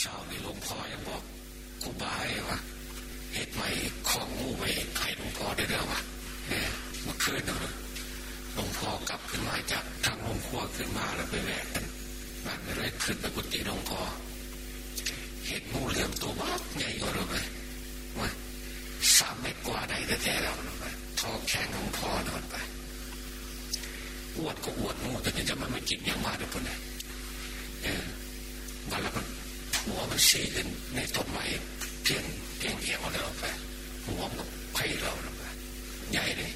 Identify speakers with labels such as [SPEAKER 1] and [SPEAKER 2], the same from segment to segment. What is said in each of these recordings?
[SPEAKER 1] เช้าในหลวงพ่อยังบอกครูบาให้ว่าเหตุใหม่ของงูไว้ให้หลวงพ่อได้แล้ววะเมื่อคืนนะหลวงพ่อกลับขึ้นมาจากทางหลวงพ่อขึ้นมาแล้วไปแหวกกันมันเลยขึ้นไปกุฏิหลวงพ่อเห็นงูเหลี่ยมตัวบ้าใหญ่กว่าเราไหมว่าสามเมตรกว่าได้แต่แท้แล้วนะทอแข็งหลวงพ่อนอนไปอวดก็อวดงูแต่จะมันไม่กินอย่างมากเลยพวกนี้เออวันละมัน หัวมันซีขึ้นในต้นไม้เพียงเพียงเหี่ยวเราไปหัวมันไผ่เราไปใหญ่เลย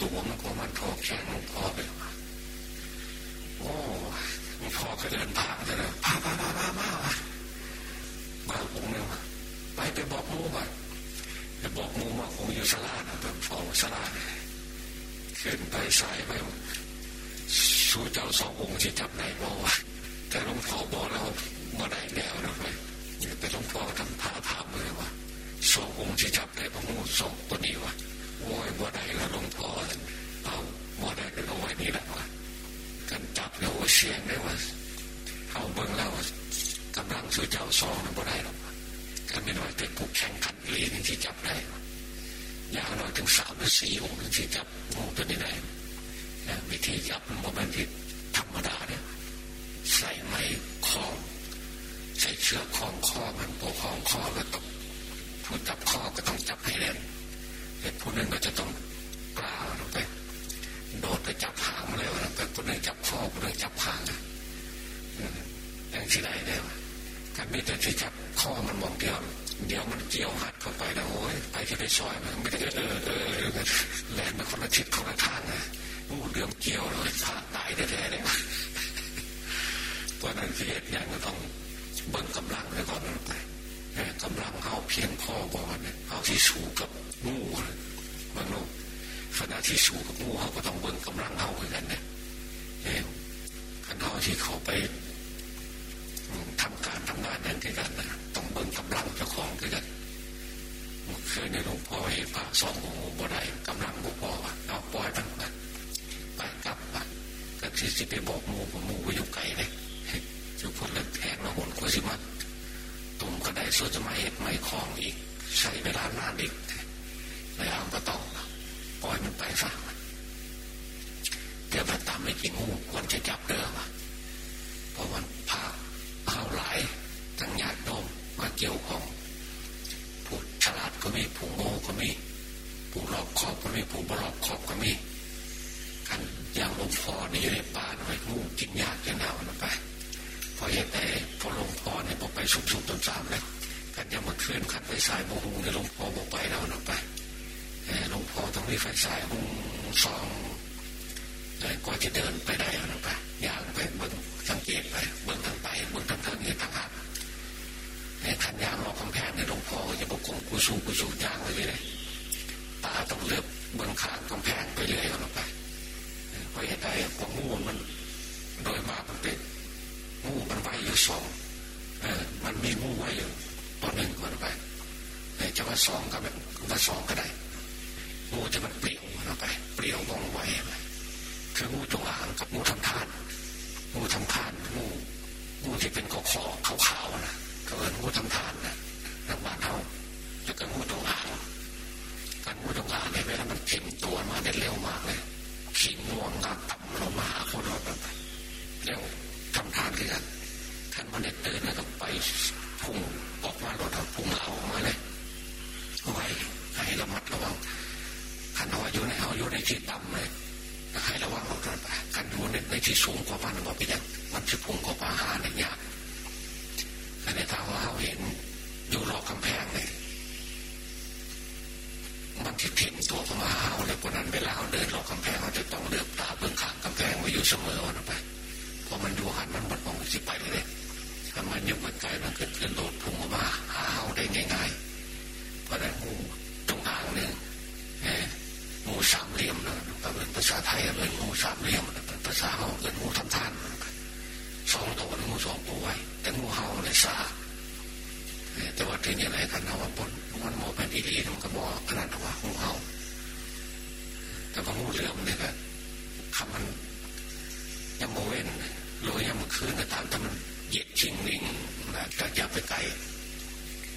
[SPEAKER 1] ตัวมันก็มันทอแข็งหลงพ่อไปโอ้หลวงพ่อก็เดินผ่านเลยพาพาพาพามามาองค์เนี่ยไปไปบอกมูมาไปบอกมูมาคงอยู่สลานะแบบฟองสลาขึ้นไปสายไปสู้เจ้าสององค์ที่จับได้บอกว่าแต่หลวงพ่อบอกแล้ว มาได้แล้วนะไปแต่หลวงพ่อทำท่าถามเลยว่าสององค์ที่จับได้พระมูสองตัวนี้วะโอ้ยบ่ได้แล้วหลวงพ่อเอาบ่ได้ก็เอาไว้นี่แหละวะกันจับแล้วเสียงได้ว่าเอาเบิ่งแล้วกำลังสู้เจ้าสองนั้นบ่ได้หรอกกันไม่น้อยแต่ผู้แข่งขันลีนที่จับได้อย่างน้อยถึงสามหรือสี่องค์ที่จับงูตัวนี้ได้วิธีจับมันเป็นที่ธรรมดาเนี่ยใส่ไม้คล้อง ใส่เชือกคล้องคอมันพอคล้องคอก็ต้องผู้จับคอก็ต้องจับให้แน่นแต่ผู้นึงก็จะต้องกล้าลงไปโดดไปจับหางมาเลยว่าแต่ผู้นึงจับคอผู้นึงจับหางอย่างที่ไหนเนี่ยกันไม่แต่ที่จับคอมันมองเดียวเดี๋ยวมันเกี่ยวหัดเข้าไปนะโอ้ยไปที่ไปซอยมันไม่ได้เออเออแลนมาคนละทิศคนละทางนะโอ้เรื่องเกี่ยวเลยผ่าตายแท้ๆเลยเพราะนั้นเหตุอย่างก็ต้อง บิ่งกำลังไว้ก่อนไปกำลังเอาเพียงพอก่อนเอาที่สูงกับงูบางลูกขณะที่สูงกับงูเขาก็ต้องเบิ่งกำลังเอาเหมือนกันนะเออขันเอาที่เขาไปทำการทำงานนั่นคือกันนะต้องเบิ่งกำลังเจ้าของคือกันเคยในหลวงพ่อเห็นพระสององค์บ่ได้กำลังบุพอเอาปล่อยมันไปไปกลับไปก็ที่จะไปบอกมูผมมูไปอยู่ไกลเลยจุกคนละแทงละหนกว่า สิมาตุ่มก็ได้ส่วนจะมาเห็ดไม่คลองอีก ใช้เวลานานอีกเลยเอาก็ต้องปล่อยมันไปซะเดี๋ยวมันตามไม่กินงูมันจะจับเดิมเพราะมันพาเข้าหลายทั้งญาติโยมมาเกี่ยวของผู้ฉลาดก็มีผู้โง่ก็มีผู้รอบคอบก็มีผู้บรอบคอบก็มีกันอย่างหลวงพ่อเนี่ยอยู่ในป่าหน่อยงูกินยากกินหนาวมันไปพอเห็นแต่พอหลวงพ่อเนี่ยบอกไปสุกสุกต้นสามเลยกันยังมาเคลื่อนขันไฟสายโมหูเนี่ยหลวงพ่อบอกไปแล้วนะไปหลวงพ่อต้องมีไฟสายหุงสองก็จะเดินไปได้นะไปย่างไปเบิ่งสังเกตไปเบิ่งทางไปเบิ่งทางทางนี้ทางหักในขันยางรอกกำแพงในหลวงพ่อจะบอกกงกุสูกุสูยางไปเลยตาต้องเลือบเบิ่งขางกำแพงไปเรื่อยเอาไปเพราะเหตุใดพองูมันโดยมากมันเป็นงูมันไว้อยู่สองมันมีงูไว้อยู่ตัวหนึ่งก่อนไปจะว่าสองก็แบบว่าสองก็ได้งูจะมันเปลี่ยวมันไป เปลี่ยวมองไว้คืองูจงอางกับงูทำทานงูทำทานงูงูที่เป็นคอคอขาวๆนะก็เอินงูทำทานนะทางบ้านเขาแล้วก็งูจงอางการงูจงอางเนี่ยเวลามันเข็มตัวมาได้เร็วมากเลยขีงวงงามต่ำลงมาหาคนเราแบบเร็วทำทานคือกันท่านมันเด็ดเดินแล้วก็ไปพุ่งออกมารถพุ่งเอามาเลยไว้ให้ระมัดระวังขันเอาอยู่ในเอาอยู่ในที่ต่ำเลยให้ระวังรถไปกันอยู่ในในที่สูงกว่ามันว่าไปยังมันจะพุ่งกว่าปาหาในยากอันนี้ถ้าว่าเราเห็นอยู่รอบกำแพงเลย ที่ถิ่นตัวเข้ามาเอาเลยคนนั้นเวลาเขาเดินรอบกำแพงเขาจะต้องเลือบตาเบื้องข้างกำแพงไว้อยู่เสมอวันไปพอมันดูหันมันมันมองสิไปเลยถ้ามันยุบมันไกลมันเกิดขึ้นโดดพุ่งออกมาหาเอาได้ง่ายๆเพราะนั้นงูตรงอ่างหนึ่งงูสามเหลี่ยมนะเป็นภาษาไทยเป็นงูสามเหลี่ยม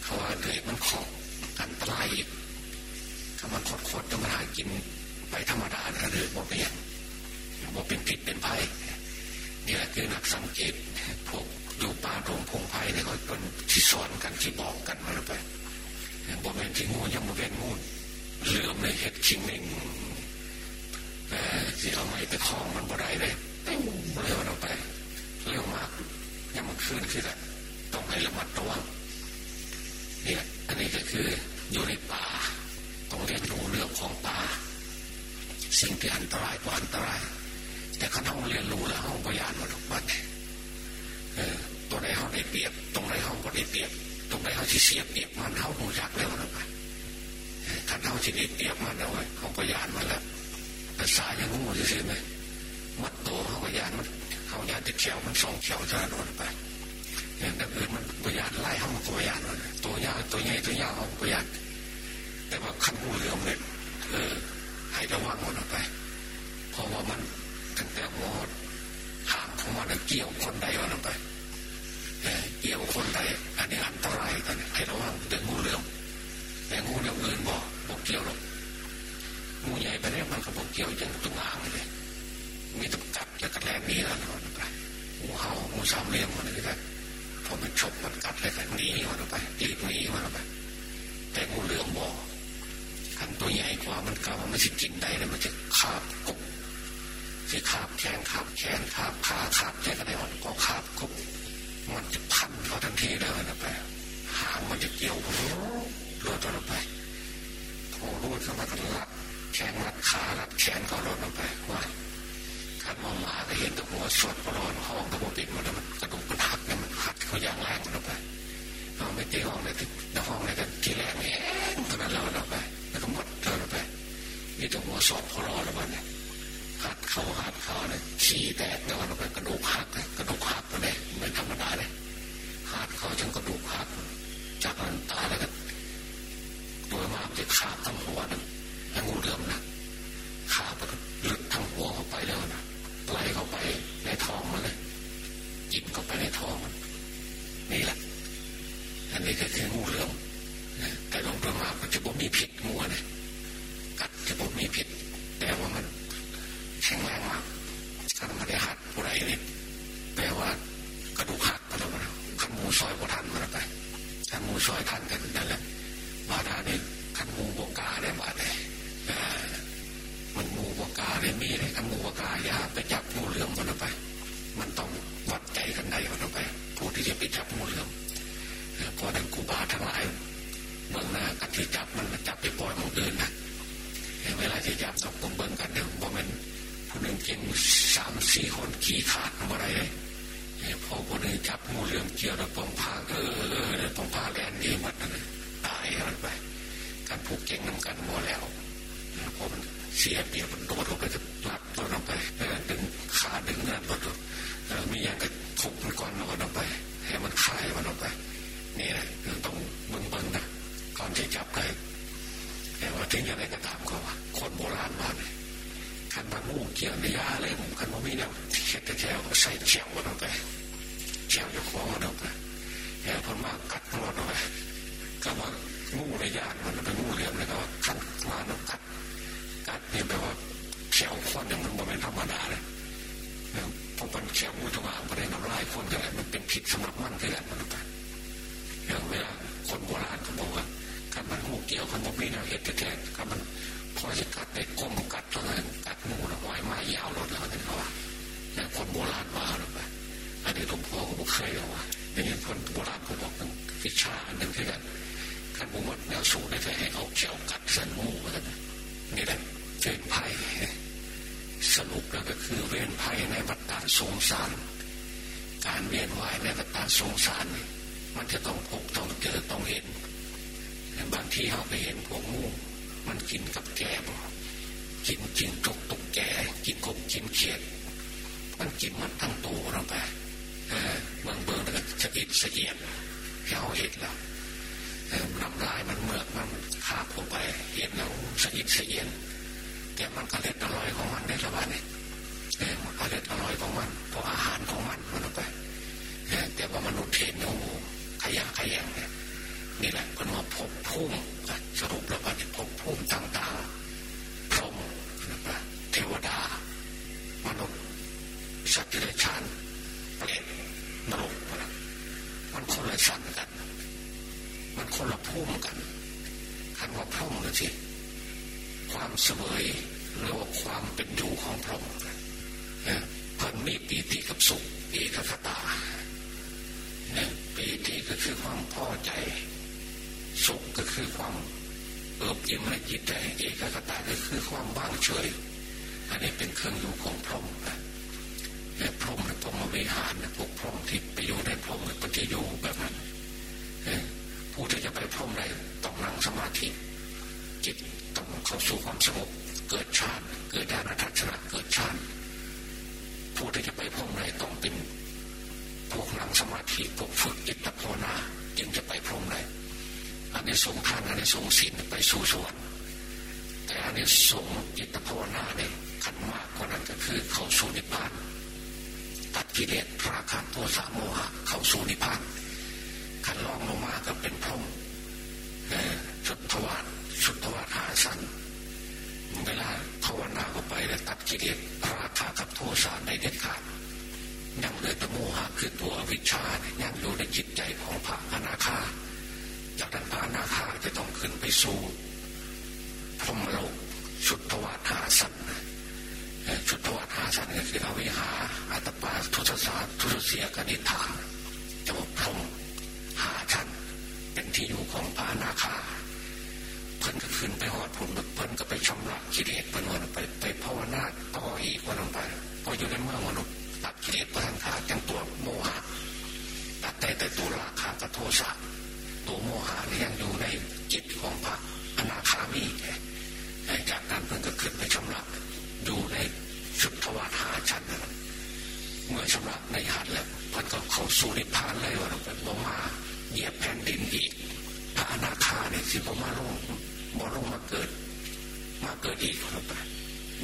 [SPEAKER 1] เขาว่าเลยมันของอันตรายถ้ามันคดๆจะมาหากินไปธรรมดาเลยบอกเรียนบอเป็นผิดเป็นภัยนี่แหละคือหลักสังเกตพวกอยู่ป่าตรงพงไพ่เนี่ยเขาเป็นที่สอนกันที่บอกกันมาแล้วไปบอกเป็นที่งูยังมาเป็นงูเหลือมในเห็ดชิ้นหงเองที่เอาไม้ไปคลองมันบ่ได้เลยเลี้ยวเราไปเลี้ยวมากยังมันขึ้นขึ้นแหละ ให้ระมัดระวังเนี่ยอันนี้ก็คืออยู่ในป่าต้องเรียนรู้เรื่องของป่าสิ่งที่อันตรายกว่าอันตราย แต่เขาต้องเรียนรู้แล้วห้องพยานมาทุกวันเออตัวไหนห้องได้เปรียบ ตรงไหนห้องก็ได้เปรียบ ตรงไหนเขาที่เสียเปรียบมันเขาหูจักแล้วนะไปขันเขาที่ได้เปรียบมันเอาไว้ห้องพยานมาแล้วภาษาอย่างงูจะเสียไหมมัดตัวห้องพยานมันเขายานติดเขียวมันสองเขียวจะโดนไป อย่างอื่นมันพยานไล่ห้องพยานมันตัวยาวตัวใหญ่ตัวยาวห้องพยานแต่ว่าขั้นหูเหลือมเนี่ยเออให้ระวังมันออกไป เพราะว่ามันตั้งแต่หัวหางของมันเกี่ยวคนใดวันไปเกี่ยวคนใดอันนี้อันตรายกันให้ระวังเรื่งงูเหลือมแต่งูเหลือมอื่นบอกบอกเกี่ยวหรอกงูใหญ่ไปเนี่ยมันก็บอกเกี่ยวอย่างตุงหางเลยมีตะกัดแล้วก็แรงนี้แล้วนไปงูเห่างูสามเหลี่ยมมันเลย พอมันฉกมันกัดเลยก็หนีมันออกไปตีหนีมันออกไป แต่งูเหลือมบ่อขันตัวใหญ่กว่ามันกล่าวมันสิกินได้แล้วมันจะคาบกบจะคาบแขนคาบแขนคาบขาคาบแขนก็ได้มันก็คาบกบมันจะพันเขาทันทีเลยนะไปหางมันจะเกี่ยวรวดตัวไปพอรูดเข้ามาก็รัดแขนรัดขารัดแขนก็รวดลงไปว่าขันมองมาก็เห็นตัวหัวสดร้อนห้องตัวปิดมันมันกระดูกมันหักเนี่ยมันหักเขาอย่างแรงมันไปเราไม่ตีห้องเลยในห้องเลยกันทีแรกเนี่ยตอนนั้นเราเราไปแล้วก็หมดเราไปนี่ตัวหัวสอบพอรอแล้วมันเนี่ยหัดเขาหัดเขาเนี่ยขี้แตกแล้วเราไปกระดูกหักกระดูกหักเลยไม่ธรรมดาเลยหัดเขาจนกระดูกหักจากนั้นตายแล้วก็โดยมากจะขาดทั้งหัวนะแล้วงูเหลือมนะขาดไปหลุดทั้งหัวเข้าไปแล้วนะไหลเข้าไปในท้องมันเลยจิบเข้าไปในท้องมันนี่แหละอันนี้ก็คือ งูเหลือมแต่ลงประมามันจะบ่มีผิดงูนะกัดจะบ่มีผิดแต่ว่ามันแข็งแรงมากถ้าไม่ได้หัดผู้ใดนี่แปลว่ากระดูกหักไปแล้วขันมูซอยบ่ทันมันไปขันมูซอยทันกันนั่นแหละบาดานี่ขันมูบกาได้บาดเลยมันมูบกาได้มีเลยขันมูบกาอย่าไปจับงูเหลือมมันไป มันต้องวัดใจกันได้มันไปผู้ที่จะไปจับงูเหลือมเพราะนั้นกูบาทั้งหลายเมืองหน้ากันที่จับมันจับไปปล่อยมันอื่นนะเวลาที่จับต้องเบิ่งกันเดี๋ยวบ่มันผู้หนึ่งกินสามสี่คนขี่ขาดอะไรพอคนหนึ่งจับงูเหลือมเกี่ยวแล้วปองพาเออปองพาแลนดีหมดนะตายกันไปการผูกเก่งนำกันหมดแล้วพอมัน เสียเปียบมันโดดลงไปจะลับตัวลงไปดึงขาดึงนั่นตัวมีอย่างก็ทุบมันก่อนแล้วก็ลงไป ให้มันคลายมันลงไป นี่แหละคือต้องเบิ่งเบิ่งนะก่อนที่จับได้แต่ว่าถึงอย่างไรก็ตามก็ว่าคนโบราณมาเนี่ยขันมาลูกเกี่ยวในยาอะไรผมขันมาไม่เนี่ยเช็ดแต่แถวใส่แถวมันลงไปแถวจะคล้องมันลงไปแถวพม่ากัดมันลงไปก็ว่างูในยานมันเป็นงูเหลี่ยมแล้วก็ขันมาแล้วกัดกัดเนี่ยแปลว่าแถวคนเนี่ยมั นเป็นธรรมดาเลยเพราะมันแถวงูตัวมันเป็นน้ำลายคนก็เลยมันเป็นผิดสำหรับมันก็เลยมันลงไปอย่างเวลาคนโบราณเขาบอกว่าการมันงูเกี่ยวกันบอกไม่แนวเหตุแท้ๆการมันพอจะกัดได้ก้มกัดเท่านั้นกัดงูแล้วปล่อยมายาวรถแล้วนั่นเขาว่าแต่คนโบราณว่าหรือเปล่าอันนี้หลวงพ่อก็บอกเคยเอาว่าอย่างนี้คนโบราณเขาบอกมันวิชาอันหนึ่งคือกันการบุมดแนวสูงได้ให้เอาเขียวกัดสันงูกันนี่แหละเวรภัย สรุปแล้วก็คือเวรภัยในวัฏฏะสงสาร การเวียนว่ายในวัฏฏะสงสาร มันจะต้องพบต้องเจอต้องเห็นบางทีเขาไปเห็นพวกงูมันกินกับแกบกินกินตกตกแกกินกบกินเขียด มันกินมันทั้งตัวลงไปเมืองเบิร์แล้วก็จะอิดเสียดเขาเห็นแล้วน้ำลายมันเมือกมันขาบเข้าไปเห็นแล้วสะอิดเสียน แต่มันก็เล็ดอร่อยของมันได้ละวันนี้มันก็เล็ดอร่อยของมันเพราะอาหารของมันมันไปแต่ว่ามนุษย์เห็นโอ้ขยะขยะเนี่ยนี่แหละเป็นว่าพบพุ่มสรุปแล้วว่าพบพุ่มต่างๆพรหมเทวดามนุษย์สัตว์ที่ไรชานเปรตนรกมันคนละชั้นกัน มันคนละพุ่มกัน เสวยหรือว่าความเป็นอยู่ของพระองค์เพิ่นมีปีติกับสุขเอกคตาปีติก็คือความพอใจ สุขก็คือความเอิบอิ่มในจิตใจเอกคตาก็คือความว่างเฉย อันนี้เป็นเครื่องอยู่ของพรหมนะพรหมนะพรหมวิหารนะพวกพรหมที่ไปอยู่ในพรหมปฏิโยแบบนั้นผู้ที่จะไปพรหมใดต้องนั่งสมาธิจิตต้องเข้าสู่ความสงบเกิดฌานเกิดญาณทัศนะเกิดฌานผู้ที่จะไปพรหมใดต้องเป็นพวกนั่งสมาธิพวกฝึกจิตภาวนาจึงจะไปพรหมใดอันนี้ สงทานอันนี้สงศีลไปสู่สวรรค์แต่อันนี้สงจิตภาวนาเนี่ยขันมากกว่านั้นก็คือเข้าสู่นิพพานตัดกิเลสราคะโทสะโมหะเข้าสู่นิพพานขันลองลงมาก็เป็นพรหมชุดทวารชุดทวารหาสันเวลาภาวนาเข้าไปแล้วตัดกิเลสราคะกับโทสะในเด็ดขาดยังเหลือตโมหะคือตัววิชายังอยู่ในจิตใจของพระอนาคาจากนั้นพระอนาคาจะต้องขึ้นไป สู่พรมโลกชุดทวารหาสันชุดทวารหาสันก็คืออวิหาอัตปาทุสสาทุสเสียกนิฐาจะบอกพรมหาชันเป็นที่อยู่ของพระนาคาเพิ่นก็ขึ้นไปหอดผลเพิ่นก็ไปชำระกิเลสเพิ่นวันไปไปภาวนาต่ออีกวันลงไปพออยู่ในเมืองมนุษย์ตัดกิเลสประทานขาจังตัวโมหะตัดแต่แต่ตัวราคากับโทสะตัวโมหะนี่ยังอยู่ในจิตของพระอนาคามีจากนั้นเพิ่นก็ขึ้นไปชำระอยู่ในสุดทวารหาชันนั้นเมื่อชำระในหัดแล้วเพิ่นก็เข้าสู่นิพพานเลยวันลงไปบ่มาเหยียบแผ่นดินอีกพระอนาคาเนี่ยสิบ่มาลงบ่ลงมาเกิด มาเกิดอีกคนไป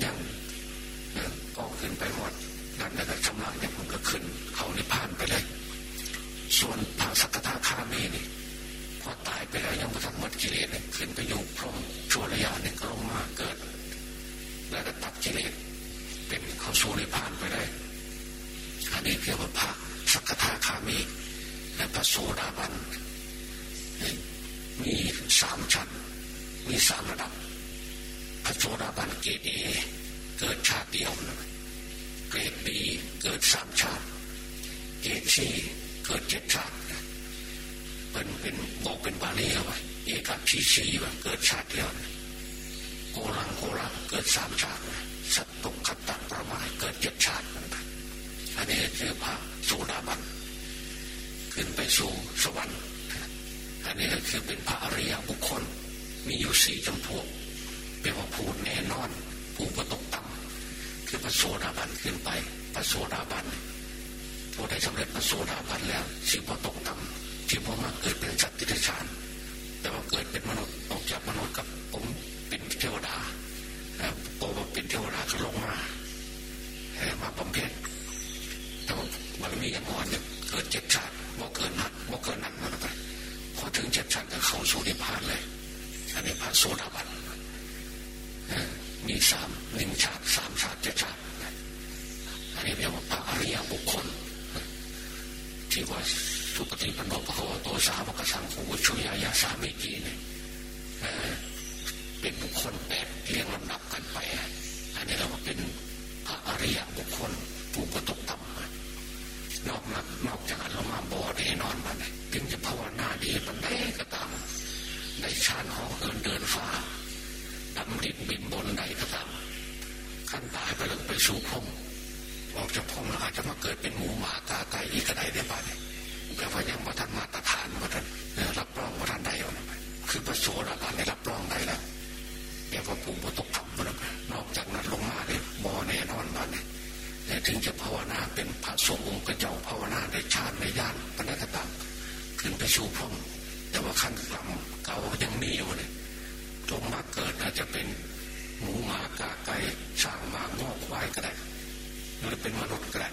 [SPEAKER 1] ยังก็ขึ้นไปหมดนั่นแล้วก็ชำระเนี่ยมันก็ขึ้น เขานิพพานไปเลย ส่วนพระสักทาคามีนี่พอตายไปแล้วยังไม่ทันหมดกิเลสเนี่ยขึ้นไปอยู่พรหมชั่วระยะเนี่ยก็ลงมาเกิด แล้วก็ตัดกิเลสเป็นเขาสู่นิพพานไปได้อันนี้เรียกว่าพระสักทาคามีและพ ระโสดาบันมีสามชั้น มีสามระดับ พระโสดาบันเกรดเอเกิดชาติเดียว เกรดบีเกิดสามชาติ เกรดซีเกิดเจ็ดชาติเป็นเป็นบอกเป็นบาลีเอาไว้เอกับชีชีว่าเกิดชาติเดียวโกลังโกลังเกิดสามชาติสัตตุขัตตประมาเกิดเจ็ดชาติอันนี้คือพระโสดาบัน ขึ้นไปสู่สวรรค์ อันนี้ก็คือเป็นพระอริยบุคคล มีอยู่สี่จำพวกเป็นว่าผู้แน่นอนผู้ประตกต่ำคือพระโสดาบันขึ้นไปพระโสดาบันผู้ได้สำเร็จพระโสดาบันแล้วสิบประตกต่ำที่พ่อมาเกิดเป็นสัตว์ติฉานแต่ว่าเกิดเป็นมนุษย์ออกจากมนุษย์กับผมเป็นเทวดาโตมาเป็นเทวดาก็ลงมามาบำเพ็ญแต่ว่าบารมียังอ่อนเนี่ยเกิดเจ็ดชาติบ่เกินนัดบ่เกินนั้นมันไปพอถึงเจ็ดชั้นก็เข้าสู่นิพพานเลย อันนี้พระโสดาบันมีสามหนึ่งชาติสามชาติเจ็ดชาติอันนี้เรียกว่าพระอริยบุคคล ที่ว่าสุปฏิปันโนภควโตสาวกสังโฆชุยายาสามีกีเนี่ยเป็นบุคคลแปดเรียงลำดับกันไป อันนี้เราเป็นพระอริยบุคคลผู้ประตกต่ำนอกนักนอกจากเรามาบอแน่นอนมันถึงจะภาวนาดีมันได้ก็ตาม ในชานหอเหินเดินฟ้าดำดินบินบนใดก็ตามขั้นตายไปเลยไปสู่พรมออกจากพรมแล้วอาจจะมาเกิดเป็นหมูหมากาไก่อีกกระไดได้บ้างแต่ว่ายังมาทันมาตรฐานมาทันรับรองมาทันใดเอาคือประโสดาบันรับรองได้แล้วเรียกว่าปุ่มประตกต่ำมานอกจากนั้นลงมาเลยบอแน่นอนบ้านเนี่ยแต่ถึงจะภาวนาเป็นพระสงฆ์องค์กระเจ้าภาวนาในชาติในย่านปณิตามขึ้นไปสู่พรหมแต่ว่าขั้นกรรม เก่ายังมีอยู่เลยลงมาเกิดอาจจะเป็นหมูหมากาไก่ช้างมางอกควายก็ได้หรือเป็นมนุษย์ก็ได้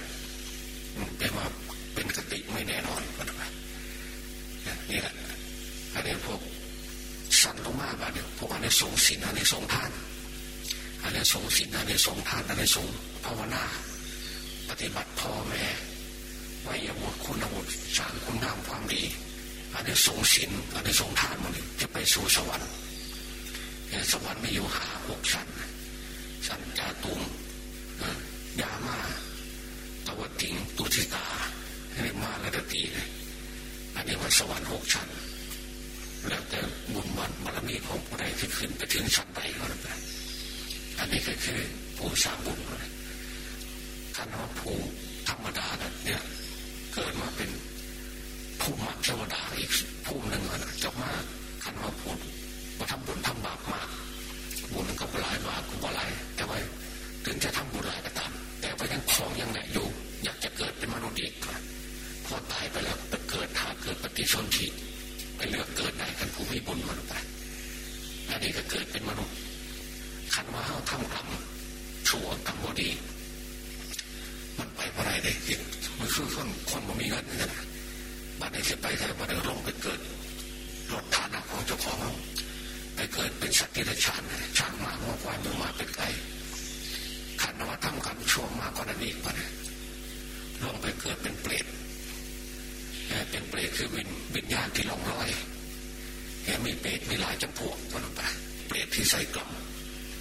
[SPEAKER 1] เป็นว่าเป็นกติไม่แน่นอนก็ได้นี่แหละอันนี้พวกสันลงมาแบบนี้พวกอันนี้สงสินอันนี้สงทานอันนี้สงสินอันนี้สงทานอันนี้สงภาวนา ปฏิบัติพ่อแม่ไวยบุตรคุณบุตรสร้างคุณงามความดี อันนี้สงสินอันนี้สงทานมันจะไปสู่สวรรค์สวรรค์ไมีอยู่หาหกชั้นชั้นจาตุมยามาตวติงตุติตาเรียมาและตีอันนี้ว่าสวรรค์หกชั้น แล้วแต่บุญวันบารมีของผู้ใดที่ขึ้นไปถึงชั้นใดก็แล้วแต่อันนี้ก็คือผู้สร้างบุญเลยท่านว่าผู้ธรรมดาเนี่ยเกิดมาเป็น เทวดาอีกผู้หนึ่งนะจะมาคันว่าพูดมาทำบุญทำบาปมากบุญก็หลายบาปก็หลายแต่ว่าถึงจะทำบุญหลายก็ตามแต่ว่ายังของยังไหนอยู่ อยากจะเกิดเป็นมนุษย์อีกพอตายไปแล้วไปเกิดถ้าเกิดปฏิชนทีไปเลือกเกิดได้กันผู้มีบุญมันไปอันนี้ก็เกิดเป็นมนุษย์คันว่าเขาทำกรรมชั่วกรรมบดี มันไปอะไรได้มันคือคนคนมันมีเงินนะ นี้จะไปแต่บัดนี้ลงไปเกิดลดฐานะของเจ้าของไปเกิดเป็นสัตว์ที่ไรชานช่างมาหัวควายมือมาเป็นไก่ขันนวัตทำกรรมชั่วมากกว่านั้นอีกปะเนี่ยลงไปเกิดเป็นเปรตเป็นเปรตคือวิญวิญญาณที่ลงลอยแมีเปรตมีหลายจำพวกคนไปเปรตที่ใส่กล่อง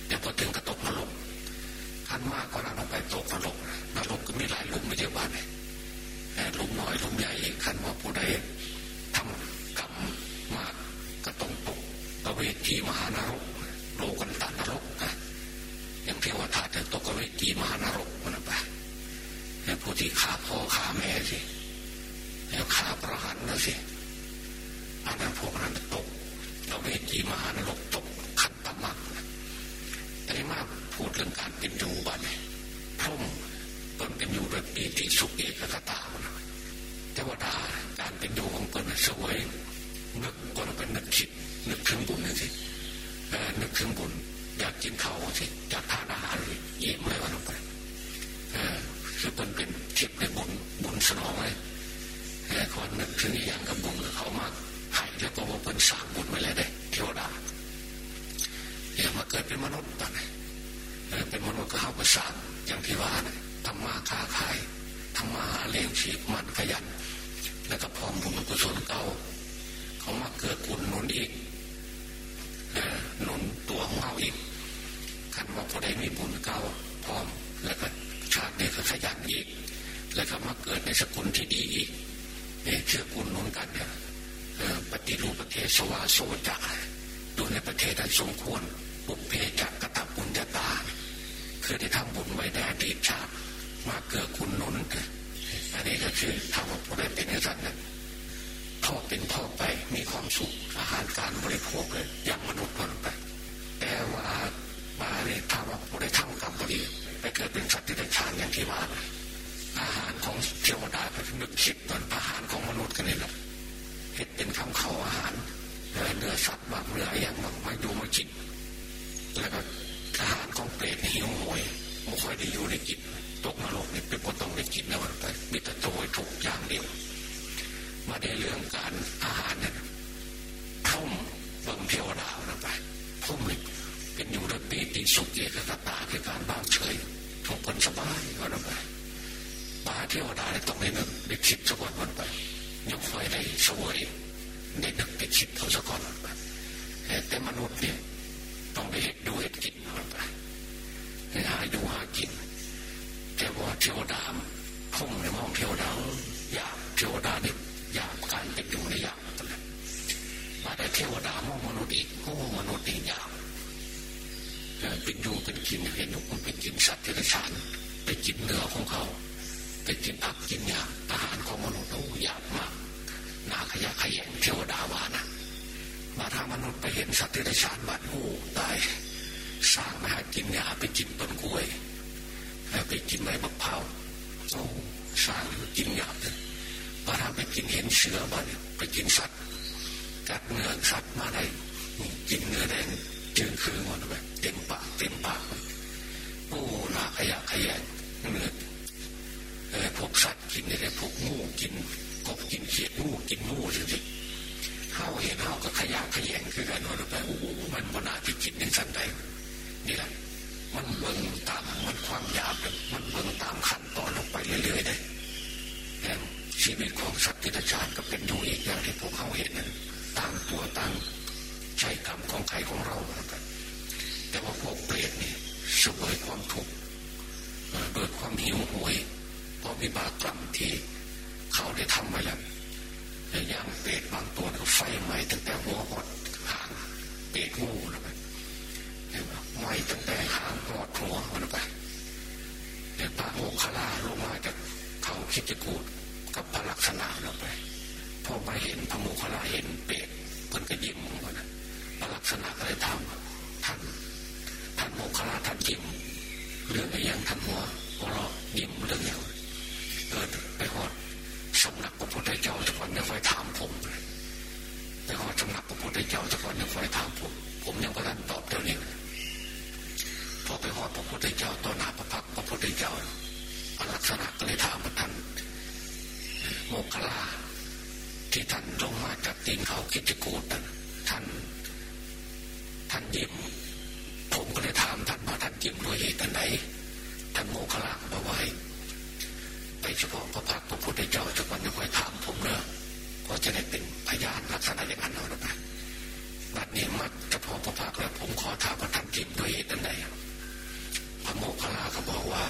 [SPEAKER 1] เดี๋ยวพอถึงกระตกนรกขันมากกว่านั้นลงไปตกนรกนรกก็มีหลายลุมไม่ใช่บ้านเลย อยหลุมใหญ่ขันว่าผู้ใดทำกรรมมากก็ต้องตกตะเวทีมหานรกโลกันตานรกนะอย่างเทวทัตตกตะเวทีมหานรกมันไปผู้ที่ฆ่าพ่อฆ่าแม่สิแล้วฆ่าประหารนะสิอันนั้นพวกนั้นตกตะเวทีมหานรกตกขันตมักแต่มาพูดเรื่องการเป็นอยู่บ้านพร่มเปิ่นเป็นอยู่โดยปีติสุขเอกกตาเทวดาการเป็นอยู่ของเปิ่น สวยนึกก่อนเป็นนึกคิดนึกถึงบุญนี่สินึกถึงบุญอยากกินข้าวสิอยากทานอาหารอิ่มเลยวันลงไปคือเปิ่นเป็นคิดในบุญบุญสนองเลยก่อนนึกถึงอย่างกับบุญเขามากให้แล้วก็ว่าเปิ่นสร้างบุญไว้เลยได้เทวดาอย่ามาเกิดเป็นมนุษย์ตอนนี้เป็นมนุษย์ก็เข้ามาสางอย่างที่ว่านะทำมาค้าขายทำมาหาเลี้ยงชีพมันขยัน แล้วก็พร้อมบุญกุศลเก่าเขามาเกิดกุญหนุนอีกหนุนตัวของเราอีกคันว่าพอได้มีบุญเก่าพร้อม แล้วก็ชาตินี้ก็ขยันอีก แล้วก็มาเกิดในสกุลที่ดีอีกเนี่ยเชื่อกุญหนุนกันเนี่ยปฏิรูปประเทศสวาโซจักดูในประเทศนั้นสมควรบุพเพจักกระตับบุญญาตาเคยได้ทำบุญไว้ในอดีตชาติมาเกิดคุณหนุน อันนี้ก็คือทำว่าผู้ใดเป็นอย่างนั้นพ่อเป็นพ่อไปมีความสุขอาหารการบริโภคเลยอย่างมนุษย์คนไป แต่ว่ามาเนี่ยถ้าว่าผู้ใดทำกรรมดีไปเกิดเป็นสัตว์ที่ได้ชานอย่างที่ว่าอาหารของเทวดาไปนึกคิดตอนอาหารของมนุษย์กันนี่แหละเห็ดเป็นคำเข้าอาหารเนื้อสัตว์บางเนื้ออย่างบางมาดูมากินแล้วก็อาหารของเปรตหิวโหยไม่ค่อยได้อยู่ในกินตกนรกในเป ได้กินนะวันไปมีแต่โตยถูกอย่างเดียวมาได้เรื่องการอาหารเนี่ยพุ่มเบิ่งเทวดานะไปพุ่มเลยเป็นอยู่ระปีติสุขเอกตาคือการบ้างเฉยทุกคนสบายก็นะไปป่าเทวดาได้ต้องได้นึกได้คิดสักวันวันไปยังคอยได้สวยได้นึกได้คิดเอาสักวันวันไปแต่มนุษย์เนี่ย เป็นอยู่เป็นกินเห็นมันเป็นกินสัตว์ที่ระชานไปกินเนื้อของเขา ไปกินผักกินยาอาหารของมนุษย์โอ้อยากมากนาขยะขยงเทวดาวานะมาถ้ามนุษย์ไปเห็นสัตว์ที่ได้ชานบัดโอ้ตายสร้างมากินยาไปกินต้นกล้วยไปกินใบมะพร้าวโอ้สร้างกินยาเลยมาถ้าไปกินเห็นเสือบัดไปกินสัตว์กัดเนื้อสัตว์มาได้กินเนื้อแดง จึงคือมันไปเต็มปากเต็มปากโอ้นาขยะขยงเนื้อพวกสัตว์กินเนี่ยพวกงูกินกบกินเขียดงูกินงูจริงเขาเห็นเขาก็ขยะขยงคือกันว่าไปโอ้มันบนาที่จิตในสันใดนี่แหละมันเบิ่งตามมันความยาวมันเบิ่งตามขั้นตอนลงไปเรื่อยๆได้แต่ชีวิตของสัตว์ที่ชาติก็เป็นอยู่อีกอย่างที่พวกเขาเห็นนั้นต่างตัวต่างใช้กรรมของใครของเรา แต่ว่าพวกเปรตนี่สวยความทุกข์โดยความหิวโหยเพราะวิบากกรรมที่เขาได้ทำมาแล้วอย่างเปรตบางตัวก็ไฟไหม้ตั้งแต่หัวหดหางเปรตงูนะไปไหม้ตั้งแต่หางหอดหัวมันไปแต่พระโมคคัลลาลงมาจากเขาคิดจะกูดกับพระลักษณะเราไปพอไปเห็นพระโมคคัลลาเห็นเปรตเพิ่นก็ยิ้มมันพระลักษณะก็เลยทำท่านท่านโมคคัลลาท่านยิ้มเรื่องอะไรยังท่านหัวหัวเรายิ้มเรื่องอย่างเกิดไปหอดสำนักพระพุทธเจ้าจะก่อนยังไฟถามผมไปหอดสำนักพระพุทธเจ้าจะก่อนยังไฟถามผม ผมยังไม่ทันตอบเดี๋ยวนี้พอไปหอดพระพุทธเจ้าต่อหน้าพระพักพระพุทธเจ้าอลักษณะก็เลยถามมาท่านโมกขลาที่ท่านลงมาจากตีนเขาคิดจะกูดท่านท่านยิ้มผมก็เลยถามท่านว่าท่านยิ้มด้วยเหตุใดท่านโมกขลาบอกว่าไปเฉพาะพระพักพระพุทธเจ้าจะวันจะคอยถามผมเนอะก็จะได้เป็นพยานลักษณะอย่างนั้นเอาไปบัดนี้มัดเฉพาะพระพักแล้วผมขอถามว่าท่านยิ้มด้วยเหตุใดพระโมคคัลลาก็บอกว่า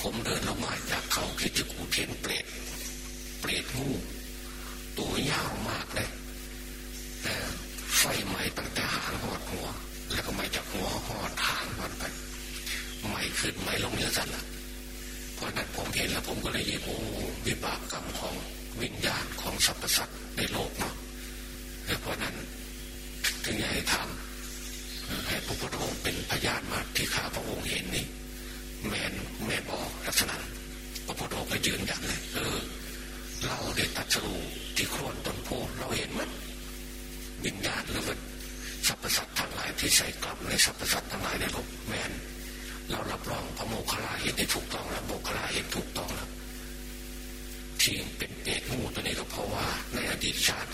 [SPEAKER 1] ผมเดินลงมาจากเขาคิดจะกูเห็นเปรตเปรตงูตัวยาวมากเลยแต่ไฟไหม้ตั้งแต่หางหอดหัว แล้วก็ไหม้จากหัวหอดหางมันไปไหม้ ขึ้นไหม้ลงเนื้อสัตว์ละเพราะนั้นผมเห็นแล้วผมก็เลยยินโอ้วิบากกรรมของวิญญาณของสรรพสัตว์ในโลกเนาะเพราะนั้นถึงอยากให้ทำให้พระพุทธองค์เป็นพยานมาที่ข้าพระองค์เห็นนี่แมนแม่บอกลักษณะพระพุทธองค์ก็ยืนยันเลยเออเราได้ตัดสู้ที่โคลนต้นโพเราเห็นมันวิญญาณหรือว่าสรรพสัตว์ทั้งหลายที่ใส่กลับในสรรพสัตว์ทั้งหลายในโลกแมน เรารับรองพระโมคคัลลาเห็นได้ถูกต้องแล้วโมคคัลลาเห็นถูกต้องแล้วที่เป็นเปรตงูตัวนี้ก็เพราะว่าในอดีตชาติ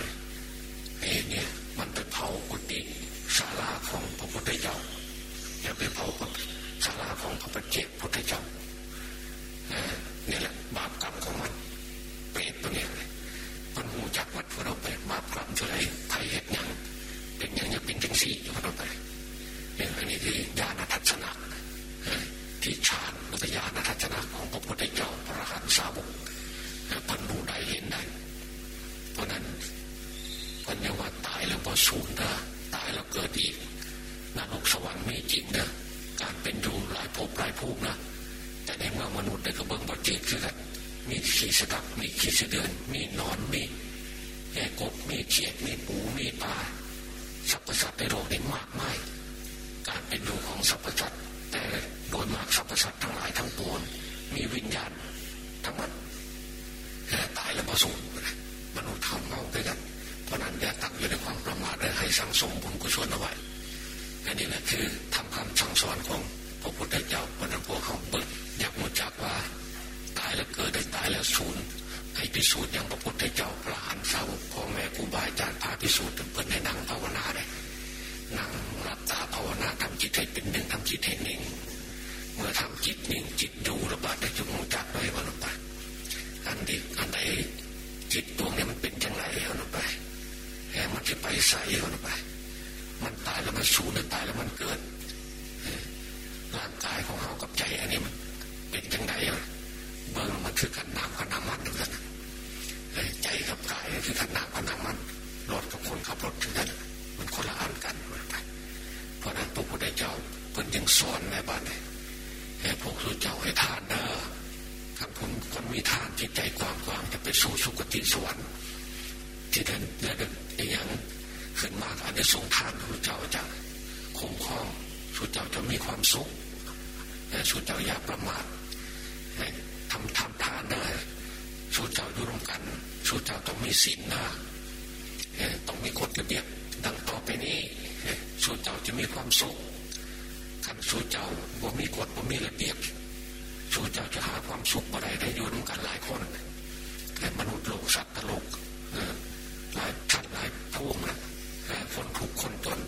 [SPEAKER 1] เองเนี่ยมันไปเผากุฏิศาลาของพระพุทธเจ้าอย่าไปเผาศาลาของพระปเจกพุทธเจ้าเนี่ยแหละบาปกรรมของมันเปรตตัวเนี้ยมันหูจักวัดพวกเราไปบาปกรรมเท่าไรไทยเหตุยังเป็นยังยังเป็นจังสี่อยู่พวกเราไปอย่างนี้ที่ญาณทัศนะที่ฌานมัตยานทัศนะของพระพุทธเจ้าพระอรหันตสาวกปันรู้ได้เห็นได้เพราะนั้นปัญญาว่าตายแล้วพอสูญนะตายแล้วเกิดอีกนรกสวรรค์ไม่จริงนะการเป็นอยู่หลายภพหลายภูมินะแต่ในเมื่อมนุษย์ได้กระเบื้องบดจิตคือกันมีขี้สดักมีขี้เสดือน มีนอนมีแก่กบมีเขียดมีปูมีปลาสรรพสัตว์ในโลกนี้มากมายการเป็นอยู่ของสรรพสัตว์แต่โดยมากสรรพสัตว์ทั้งหลายทั้งปวงมีวิญญาณทั้งหมดตายแล้วมาสูญมนุษย์ทำเอาด้วยกันเพราะนั้นอย่าตั้งอยู่ในความประมาทและให้ สังสมบุญกุศลเอาไว้อันนี้แหละคือทำคำสั่งสอนของพระพุทธเจ้าวันนั้นพวกเขาเปิดอยากหมุจักว่า ตายแล้วเกิดได้ตายแล้วสูญให้พิสูจน์อย่างพระพุทธเจ้าพระหันสาวกพ่อแม่ครูบาอาจารย์พาพิสูจน์เปิดในนั่งภาวนาเลยนั่งหลับตาภาวนาทำจิตให้เป็นหนึ่งทำจิตให้หนึ่งเมื่อทำจิตหนึ่งจิตดูระบาดได้จุมุจักไว้วันลงไปอันดีอันใด ใส่เอาลงไป มันตายแล้วมันสูญตายแล้วมันเกิดร่างกายของเรากับใจอันนี้มัน เป็นยังไงเบิ่งมันคือขันน้ำขันน้ำมันด้วยกันใจกับกายคือขันน้ำขันน้ำมันรถกับคนขับรถด้วยกันมันคนละอันกันเหมือนกันเพราะนั้นพระพุทธเจ้าเพิ่นยังสอนในบ้านเลยให้พวกสุเจ้าให้ทานเด้อถ้าคนคนมีทานจิตใจกว้างกว้างจะไปสู่สุคติสวรรค์ที่นั่นแล้วอย่าง ขึ้นมาอันนี้สงทานพระเจ้าจะคุ้มครองสุเจ้าจะมีความสุขแต่สุเจ้าอย่าประมาททำทำทานได้สุเจ้าอยู่ร่วมกันสุเจ้าต้องมีศีลนะต้องมีกฎระเบียบดังต่อไปนี้สุเจ้าจะมีความสุขขันสุเจ้าบ่มีกฎบ่มีระเบียบสุเจ้าจะหาความสุขอะไรได้อยู่ร่วมกันหลายคนแต่มนุษย์โลกสัตว์โลกหลายชั้นหลายพวง นะคนทุกคนตน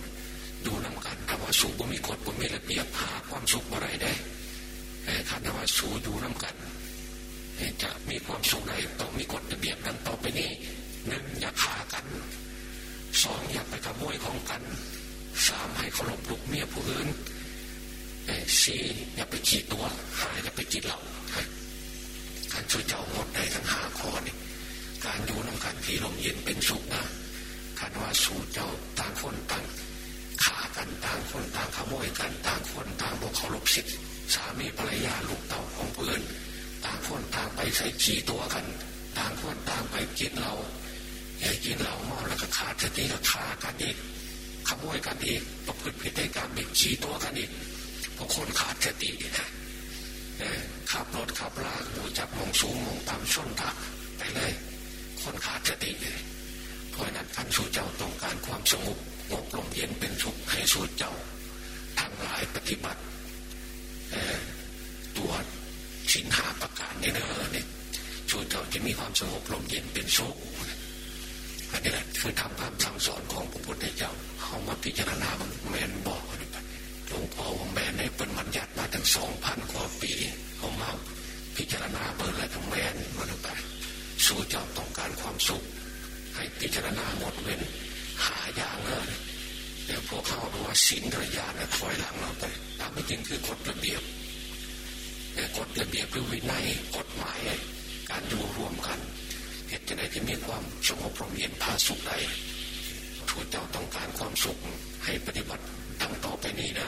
[SPEAKER 1] ดูน้ากันถ้าว่าสูบ่มีกฎบ่มีระเบียบหาความสุขอะไรได้ขันว่าสูอยู่น้ากันจะมีความสุขใดต้องมีกฎระเบียบดังต่อไปนี้หนึ่งอย่าฆ่ากันสองอย่าไปขโมยของกันสามให้เคารพลูกเมียผู้อื่นขี่ตัวหายจะไปกินเหล้าการช่วยเจ้าหมดได้ทั้งห้าข้อนี่การอยู่น้ำกันพี่ลมเย็นเป็นสุขนะการว่าสู่เจ้าต่างคนต่างขากันต่างคนต่างขโมยกันต่างคนต่างบกเคารพสิทธิสามีภรรยาลูกเต่าของเพื่อนต่างคนต่างไปใส่ขี่ตัวกัน ต่างคนต่างไปกินเหล้าอย่ากินเหล้าเมาแล้วก็ขาดสติแล้วฆ่ากันอีกขโมยกันอีกประพฤติผิดในการบิดขี่ตัวกันอีกเพราะคนขาดสตินะขับรถขับลากดูจับมองสูงมองต่ำชนทักไปเลย คนขาดสติเลยเพราะนั้นท่านสู่เจ้าต้องการความสงบงบลมเย็นเป็นสุข ให้สู่เจ้าทั้งหลายปฏิบัติตัวสินหาประการในเด้อเนี่ยสู่เจ้าจะมีความสงบลมเย็นเป็นสุขอันนี้แหละคือทำตามคำสอนของพระพุทธเจ้าเขามาพิจารณาแมนบอกหลวงพ่อของแม่ในเป็นมันยัดมาตั้งสองพันกว่าปีเขามาพิจารณาเปิดอะไรทั้งแมนมันไปสู่เจ้าต้องการความสุข ให้พิจารณาหมดเว้นหาอย่างเลย เดี๋ยวพวกเขาบอกว่าสินระยะนะถอยหลังเราไปตามไม่จริงคือกฎระเบียบแต่กฎระเบียบหรือวินัยกฎหมาย การอยู่รวมกันเหตุจะได้ที่มีความสงบพรมเย็นพาสุขใดทูกเจ้าต้องการความสุขให้ปฏิบัติตั้งต่อไปนี้นะ